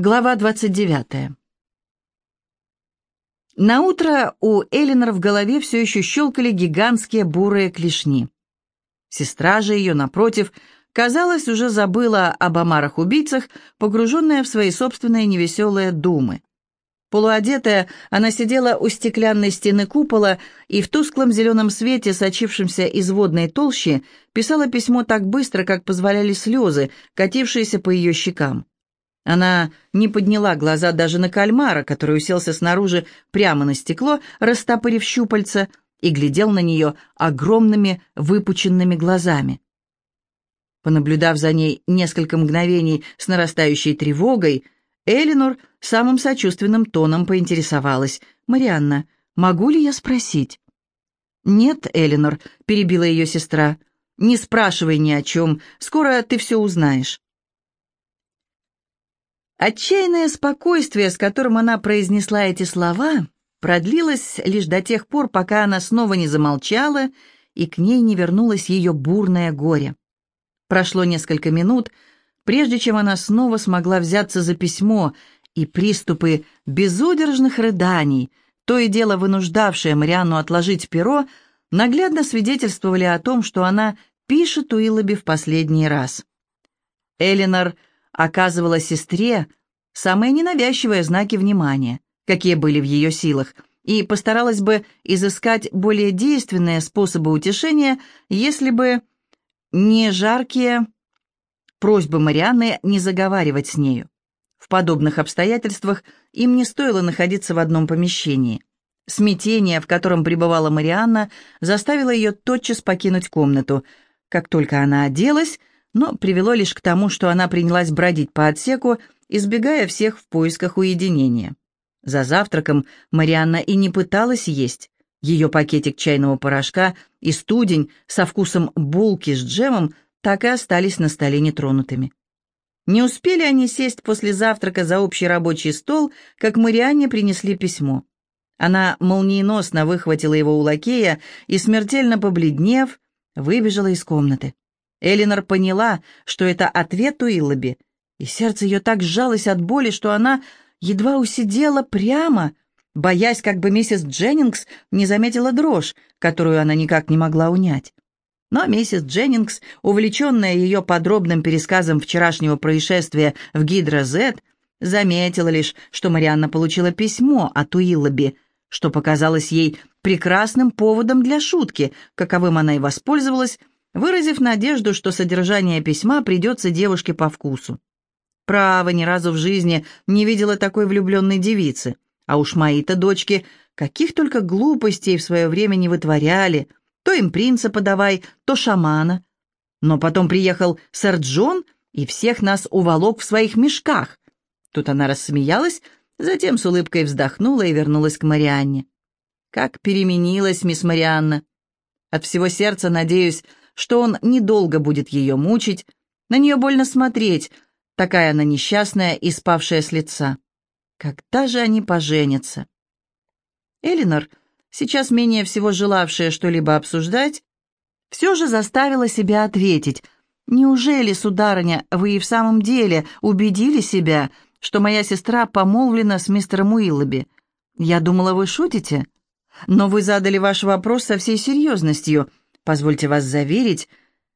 Глава 29. На утро у Элинор в голове все еще щелкали гигантские бурые клешни. Сестра же ее, напротив, казалось, уже забыла об омарах-убийцах, погруженная в свои собственные невеселые думы. Полуодетая, она сидела у стеклянной стены купола и в тусклом зеленом свете, сочившемся из водной толщи, писала письмо так быстро, как позволяли слезы, катившиеся по ее щекам. Она не подняла глаза даже на кальмара, который уселся снаружи прямо на стекло, растопырив щупальца, и глядел на нее огромными выпученными глазами. Понаблюдав за ней несколько мгновений с нарастающей тревогой, Элинор самым сочувственным тоном поинтересовалась. «Марианна, могу ли я спросить?» «Нет, Элинор», — перебила ее сестра, — «не спрашивай ни о чем, скоро ты все узнаешь». Отчаянное спокойствие, с которым она произнесла эти слова, продлилось лишь до тех пор, пока она снова не замолчала и к ней не вернулось ее бурное горе. Прошло несколько минут, прежде чем она снова смогла взяться за письмо, и приступы безудержных рыданий, то и дело вынуждавшее Марианну отложить перо, наглядно свидетельствовали о том, что она пишет Уиллоби в последний раз. Элинор оказывала сестре самые ненавязчивые знаки внимания, какие были в ее силах, и постаралась бы изыскать более действенные способы утешения, если бы не жаркие просьбы Марианны не заговаривать с нею. В подобных обстоятельствах им не стоило находиться в одном помещении. Смятение, в котором пребывала Марианна, заставило ее тотчас покинуть комнату. Как только она оделась, но привело лишь к тому, что она принялась бродить по отсеку, избегая всех в поисках уединения. За завтраком Марианна и не пыталась есть. Ее пакетик чайного порошка и студень со вкусом булки с джемом так и остались на столе нетронутыми. Не успели они сесть после завтрака за общий рабочий стол, как Марианне принесли письмо. Она молниеносно выхватила его у лакея и, смертельно побледнев, выбежала из комнаты. Элинор поняла, что это ответ Уиллоби, и сердце ее так сжалось от боли, что она едва усидела прямо, боясь, как бы миссис Дженнингс не заметила дрожь, которую она никак не могла унять. Но миссис Дженнингс, увлеченная ее подробным пересказом вчерашнего происшествия в Гидро-Зет, заметила лишь, что Марианна получила письмо от Уиллоби, что показалось ей прекрасным поводом для шутки, каковым она и воспользовалась, выразив надежду, что содержание письма придется девушке по вкусу. Право, ни разу в жизни не видела такой влюбленной девицы. А уж мои-то дочки каких только глупостей в свое время не вытворяли. То им принца подавай, то шамана. Но потом приехал сэр Джон и всех нас уволок в своих мешках. Тут она рассмеялась, затем с улыбкой вздохнула и вернулась к Марианне. Как переменилась мисс Марианна. От всего сердца надеюсь, что он недолго будет ее мучить. На нее больно смотреть, такая она несчастная и спавшая с лица. Когда же они поженятся? Элинор, сейчас менее всего желавшая что-либо обсуждать, все же заставила себя ответить. «Неужели, сударыня, вы и в самом деле убедили себя, что моя сестра помолвлена с мистером Уиллоби? Я думала, вы шутите. Но вы задали ваш вопрос со всей серьезностью. Позвольте вас заверить,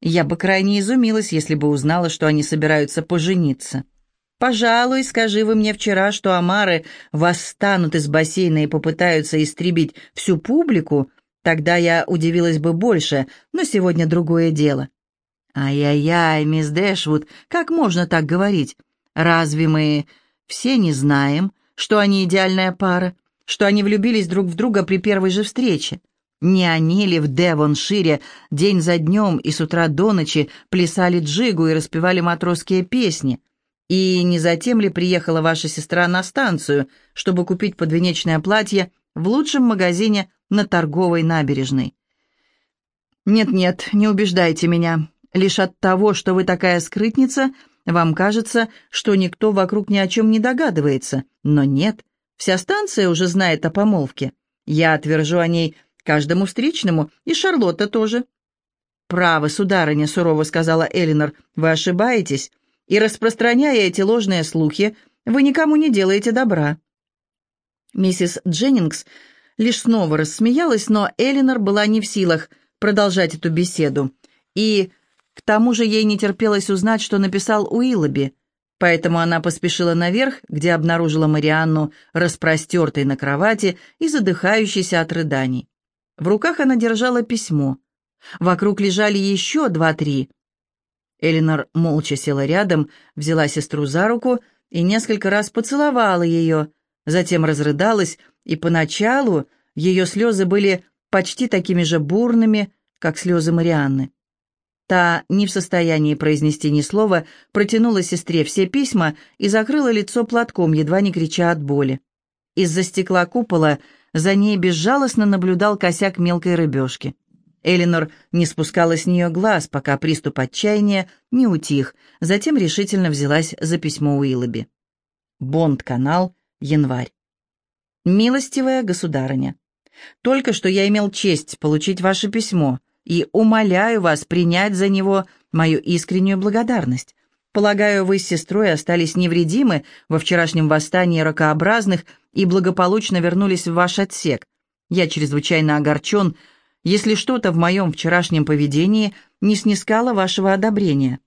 я бы крайне изумилась, если бы узнала, что они собираются пожениться. Пожалуй, скажи вы мне вчера, что омары восстанут из бассейна и попытаются истребить всю публику, тогда я удивилась бы больше, но сегодня другое дело. Ай-яй-яй, мисс Дэшвуд, как можно так говорить? Разве мы все не знаем, что они идеальная пара, что они влюбились друг в друга при первой же встрече? Не они ли в Девоншире день за днем и с утра до ночи плясали джигу и распевали матросские песни? И не затем ли приехала ваша сестра на станцию, чтобы купить подвенечное платье в лучшем магазине на торговой набережной? Нет-нет, не убеждайте меня. Лишь от того, что вы такая скрытница, вам кажется, что никто вокруг ни о чем не догадывается. Но нет, вся станция уже знает о помолвке. Я отвержу о ней каждому встречному, и Шарлотта тоже». «Право, сударыня», — сурово сказала Элинор, — «вы ошибаетесь, и, распространяя эти ложные слухи, Вы никому не делаете добра». Миссис Дженнингс лишь снова рассмеялась, но Элинор была не в силах продолжать эту беседу. И к тому же ей не терпелось узнать, что написал Уиллоби, поэтому она поспешила наверх, где обнаружила Марианну распростертой на кровати и задыхающейся от рыданий. В руках она держала письмо. Вокруг лежали еще два-три. Элинор молча села рядом, взяла сестру за руку и несколько раз поцеловала ее, затем разрыдалась, и поначалу ее слезы были почти такими же бурными, как слезы Марианны. Та, не в состоянии произнести ни слова, протянула сестре все письма и закрыла лицо платком, едва не крича от боли. Из-за стекла купола за ней безжалостно наблюдал косяк мелкой рыбешки. Элинор не спускала с нее глаз, пока приступ отчаяния не утих, затем решительно взялась за письмо Уиллоби. Бонд-канал, январь. «Милостивая государыня, только что я имел честь получить ваше письмо и умоляю вас принять за него мою искреннюю благодарность. Полагаю, вы с сестрой остались невредимы во вчерашнем восстании ракообразных и благополучно вернулись в ваш отсек. Я чрезвычайно огорчен, если что-то в моем вчерашнем поведении не снискало вашего одобрения.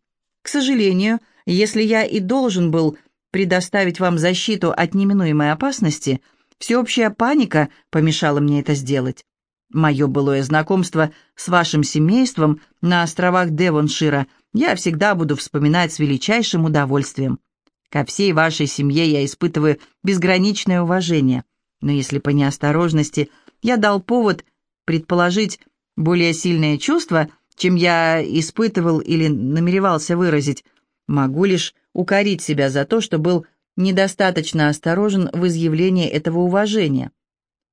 К сожалению, если я и должен был предоставить вам защиту от неминуемой опасности, всеобщая паника помешала мне это сделать. Мое былое знакомство с вашим семейством на островах Девоншира я всегда буду вспоминать с величайшим удовольствием. Ко всей вашей семье я испытываю безграничное уважение, но если по неосторожности я дал повод предположить более сильные чувства, чем я испытывал или намеревался выразить, могу лишь укорить себя за то, что был недостаточно осторожен в изъявлении этого уважения.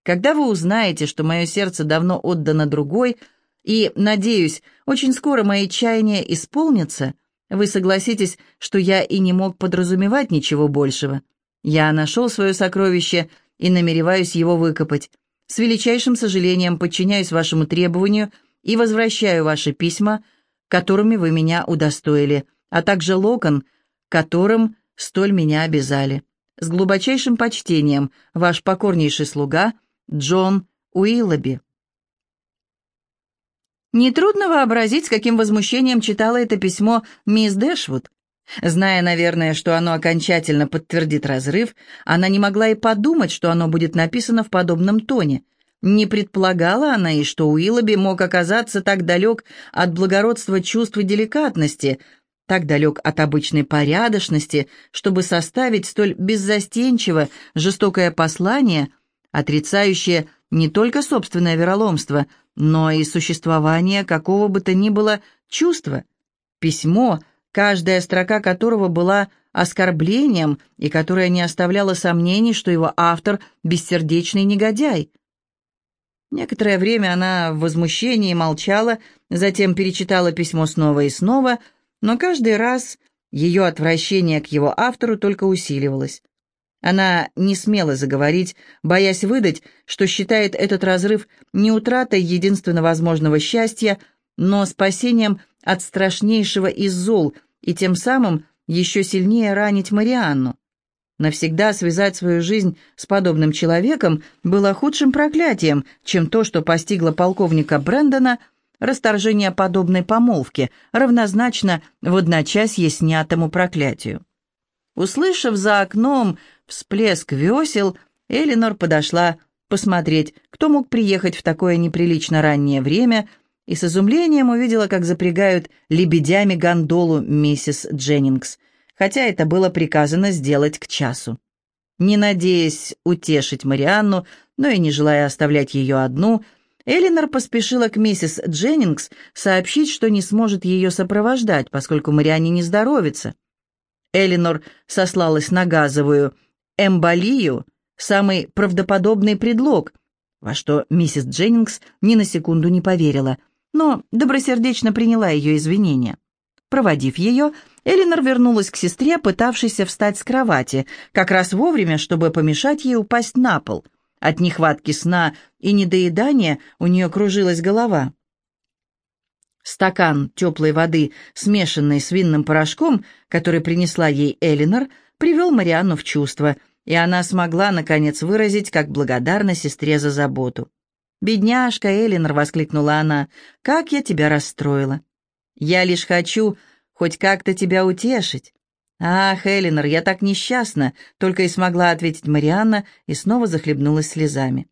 Когда вы узнаете, что мое сердце давно отдано другой, и, надеюсь, очень скоро мои чаяния исполнятся, вы согласитесь, что я и не мог подразумевать ничего большего. Я нашел свое сокровище и намереваюсь его выкопать. С величайшим сожалением подчиняюсь вашему требованию и возвращаю ваши письма, которыми вы меня удостоили, а также локон, которым столь меня обязали. С глубочайшим почтением, ваш покорнейший слуга — Джон Уиллоби. Нетрудно вообразить, с каким возмущением читала это письмо мисс Дэшвуд. Зная, наверное, что оно окончательно подтвердит разрыв, она не могла и подумать, что оно будет написано в подобном тоне. Не предполагала она и что Уиллоби мог оказаться так далек от благородства чувств и деликатности, так далек от обычной порядочности, чтобы составить столь беззастенчиво жестокое послание – отрицающее не только собственное вероломство, но и существование какого бы то ни было чувства. Письмо, каждая строка которого была оскорблением и которое не оставляло сомнений, что его автор — бессердечный негодяй. Некоторое время она в возмущении молчала, затем перечитала письмо снова и снова, но каждый раз ее отвращение к его автору только усиливалось. Она не смела заговорить, боясь выдать, что считает этот разрыв не утратой единственно возможного счастья, но спасением от страшнейшего из зол и тем самым еще сильнее ранить Марианну. Навсегда связать свою жизнь с подобным человеком было худшим проклятием, чем то, что постигло полковника Брэндона, расторжение подобной помолвки, равнозначно в одночасье снятому проклятию. Услышав за окном всплеск весел, Элинор подошла посмотреть, кто мог приехать в такое неприлично раннее время, и с изумлением увидела, как запрягают лебедями гондолу миссис Дженнингс, хотя это было приказано сделать к часу. Не надеясь утешить Марианну, но и не желая оставлять ее одну, Элинор поспешила к миссис Дженнингс сообщить, что не сможет ее сопровождать, поскольку Марианне не здоровится. Элинор сослалась на газовую эмболию – самый правдоподобный предлог, во что миссис Дженнингс ни на секунду не поверила, но добросердечно приняла ее извинения. Проводив ее, Элинор вернулась к сестре, пытавшейся встать с кровати, как раз вовремя, чтобы помешать ей упасть на пол. От нехватки сна и недоедания у нее кружилась голова. Стакан теплой воды, смешанный с винным порошком, который принесла ей Элинор, привел Марианну в чувство, и она смогла, наконец, выразить, как благодарна сестре за заботу. «Бедняжка Элинор!» — воскликнула она. «Как я тебя расстроила! Я лишь хочу хоть как-то тебя утешить». «Ах, Элинор, я так несчастна!» — только и смогла ответить Марианна и снова захлебнулась слезами.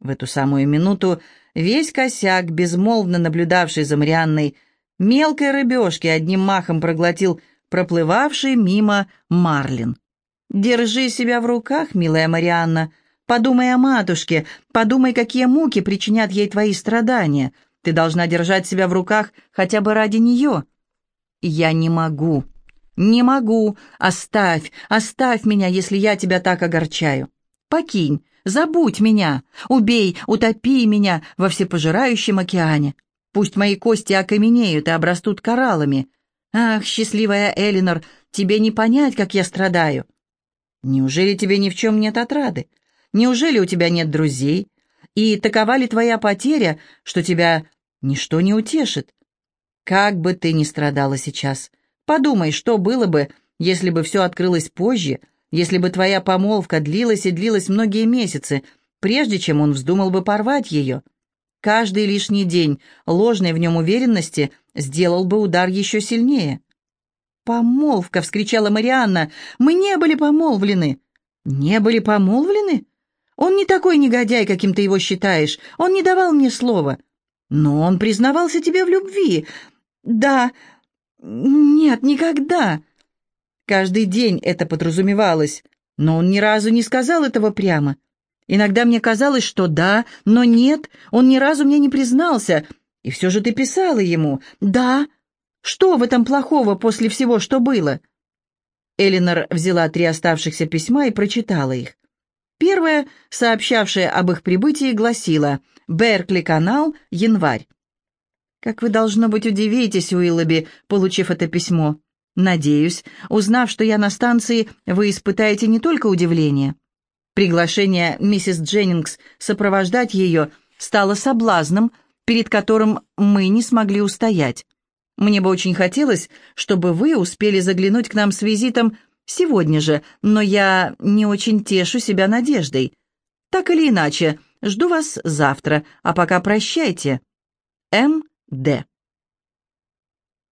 В эту самую минуту весь косяк, безмолвно наблюдавший за Марианной, мелкой рыбешки одним махом проглотил проплывавший мимо Марлин. «Держи себя в руках, милая Марианна. Подумай о матушке, подумай, какие муки причинят ей твои страдания. Ты должна держать себя в руках хотя бы ради нее». «Я не могу, не могу. Оставь, оставь меня, если я тебя так огорчаю. Покинь, забудь меня, убей, утопи меня во всепожирающем океане. Пусть мои кости окаменеют и обрастут кораллами. Ах, счастливая Элинор, тебе не понять, как я страдаю. Неужели тебе ни в чем нет отрады? Неужели у тебя нет друзей? И такова ли твоя потеря, что тебя ничто не утешит? Как бы ты ни страдала сейчас, подумай, что было бы, если бы все открылось позже, если бы твоя помолвка длилась и длилась многие месяцы, прежде чем он вздумал бы порвать ее. Каждый лишний день ложной в нем уверенности сделал бы удар еще сильнее. «Помолвка!» — вскричала Марианна. «Мы не были помолвлены!» «Не были помолвлены? Он не такой негодяй, каким ты его считаешь. Он не давал мне слова. Но он признавался тебе в любви. Да. Нет, никогда. Каждый день это подразумевалось, но он ни разу не сказал этого прямо. Иногда мне казалось, что да, но нет, он ни разу мне не признался. И все же ты писала ему. Да. Что в этом плохого после всего, что было?» Элинор взяла три оставшихся письма и прочитала их. Первое, сообщавшее об их прибытии, гласило «Беркли-канал, январь». «Как вы, должно быть, удивитесь, Уиллоби, получив это письмо. Надеюсь, узнав, что я на станции, вы испытаете не только удивление, Приглашение миссис Дженнингс сопровождать ее стало соблазном, перед которым мы не смогли устоять. Мне бы очень хотелось, чтобы вы успели заглянуть к нам с визитом сегодня же, но я не очень тешу себя надеждой. Так или иначе, жду вас завтра, а пока прощайте. М.Д.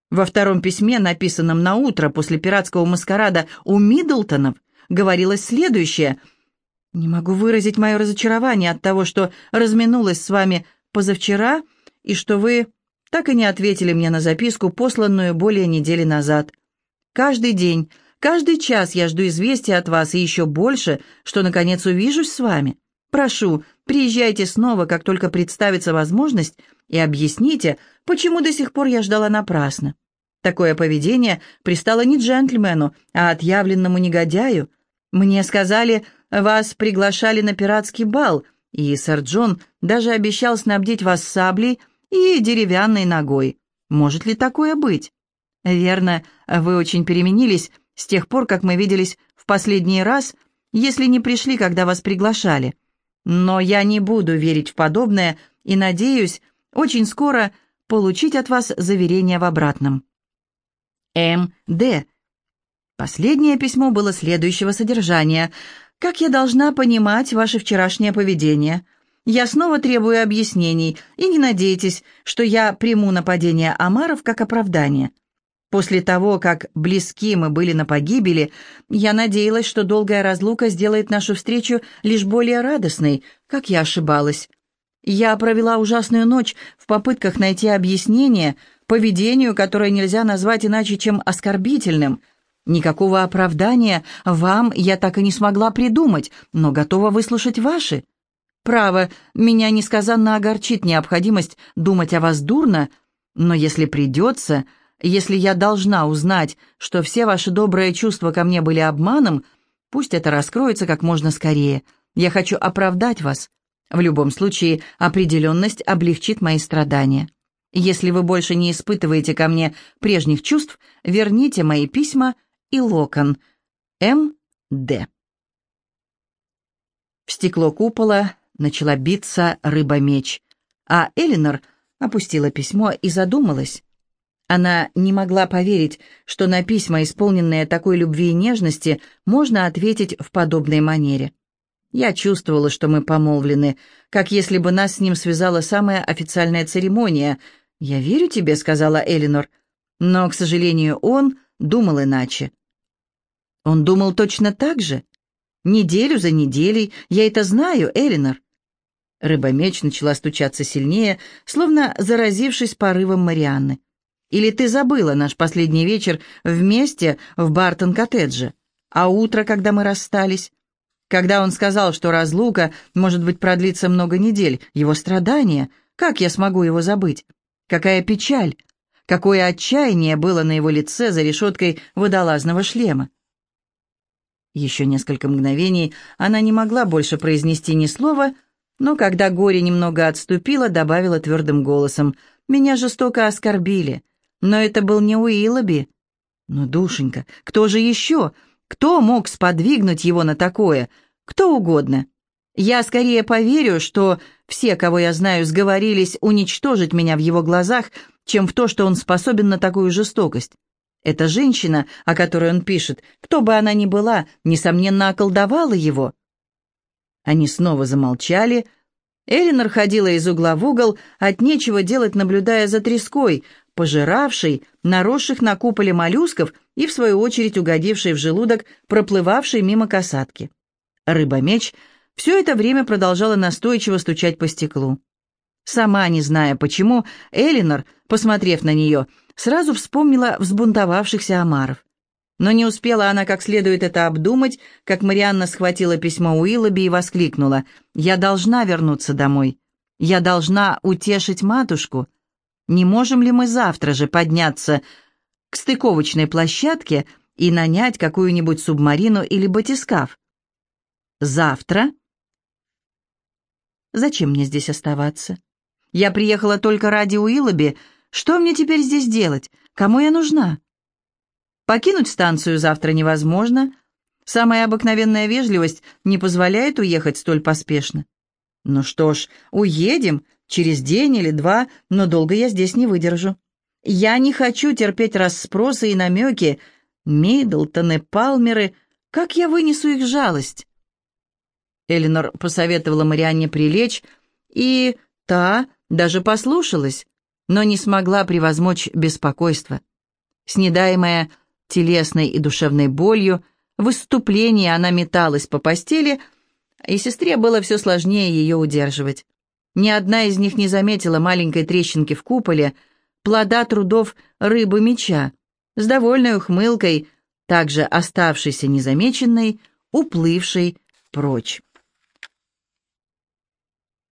Во втором письме, написанном на утро после пиратского маскарада у Миддлтонов, говорилось следующее – не могу выразить мое разочарование от того, что разминулась с вами позавчера и что вы так и не ответили мне на записку, посланную более недели назад. Каждый день, каждый час я жду известия от вас и еще больше, что, наконец, увижусь с вами. Прошу, приезжайте снова, как только представится возможность, и объясните, почему до сих пор я ждала напрасно. Такое поведение пристало не джентльмену, а отъявленному негодяю. Мне сказали, вас приглашали на пиратский бал, и сэр Джон даже обещал снабдить вас саблей и деревянной ногой. Может ли такое быть? Верно, вы очень переменились с тех пор, как мы виделись в последний раз, если не пришли, когда вас приглашали. Но я не буду верить в подобное и надеюсь очень скоро получить от вас заверение в обратном. М. Д. Последнее письмо было следующего содержания – как я должна понимать ваше вчерашнее поведение? Я снова требую объяснений, и не надейтесь, что я приму нападение Амаров как оправдание. После того, как близки мы были на погибели, я надеялась, что долгая разлука сделает нашу встречу лишь более радостной, как я ошибалась. Я провела ужасную ночь в попытках найти объяснение поведению, которое нельзя назвать иначе, чем оскорбительным – Никакого оправдания вам я так и не смогла придумать, но готова выслушать ваши. Право, меня несказанно огорчит необходимость думать о вас дурно, но если придется, если я должна узнать, что все ваши добрые чувства ко мне были обманом, пусть это раскроется как можно скорее. Я хочу оправдать вас. В любом случае, определенность облегчит мои страдания. Если вы больше не испытываете ко мне прежних чувств, верните мои письма – и локон. М. Д. В стекло купола начала биться рыба-меч, а Элинор опустила письмо и задумалась. Она не могла поверить, что на письма, исполненные такой любви и нежности, можно ответить в подобной манере. Я чувствовала, что мы помолвлены, как если бы нас с ним связала самая официальная церемония. «Я верю тебе», — сказала Элинор. Но, к сожалению, он думал иначе. Он думал точно так же. Неделю за неделей. Я это знаю, Элинор. Рыба-меч начала стучаться сильнее, словно заразившись порывом Марианны. Или ты забыла наш последний вечер вместе в Бартон-коттедже? А утро, когда мы расстались? Когда он сказал, что разлука, может быть, продлится много недель, его страдания, как я смогу его забыть? Какая печаль! Какое отчаяние было на его лице за решеткой водолазного шлема! Еще несколько мгновений она не могла больше произнести ни слова, но когда горе немного отступило, добавила твердым голосом, «Меня жестоко оскорбили. Но это был не Уиллоби. Но, душенька, кто же еще? Кто мог сподвигнуть его на такое? Кто угодно. Я скорее поверю, что все, кого я знаю, сговорились уничтожить меня в его глазах, чем в то, что он способен на такую жестокость. Эта женщина, о которой он пишет, кто бы она ни была, несомненно, околдовала его. Они снова замолчали, — Элинор ходила из угла в угол, от нечего делать, наблюдая за треской, пожиравшей, наросших на куполе моллюсков и, в свою очередь, угодившей в желудок, проплывавшей мимо касатки. Рыба-меч все это время продолжала настойчиво стучать по стеклу. Сама не зная почему, Элинор, посмотрев на нее, сразу вспомнила взбунтовавшихся омаров. Но не успела она как следует это обдумать, как Марианна схватила письмо Уиллоби и воскликнула. «Я должна вернуться домой. Я должна утешить матушку. Не можем ли мы завтра же подняться к стыковочной площадке и нанять какую-нибудь субмарину или батискаф?» «Завтра?» «Зачем мне здесь оставаться? Я приехала только ради Уиллоби. Что мне теперь здесь делать? Кому я нужна?» Покинуть станцию завтра невозможно. Самая обыкновенная вежливость не позволяет уехать столь поспешно. Ну что ж, уедем через день или два, но долго я здесь не выдержу. Я не хочу терпеть расспросы и намеки. Мейдлтоны, Палмеры, как я вынесу их жалость? Элинор посоветовала Марианне прилечь, и та даже послушалась, но не смогла превозмочь беспокойство. Снедаемая телесной и душевной болью, в выступлении она металась по постели, и сестре было все сложнее ее удерживать. Ни одна из них не заметила маленькой трещинки в куполе, плода трудов рыбы-меча, с довольной ухмылкой, также оставшейся незамеченной, уплывшей прочь.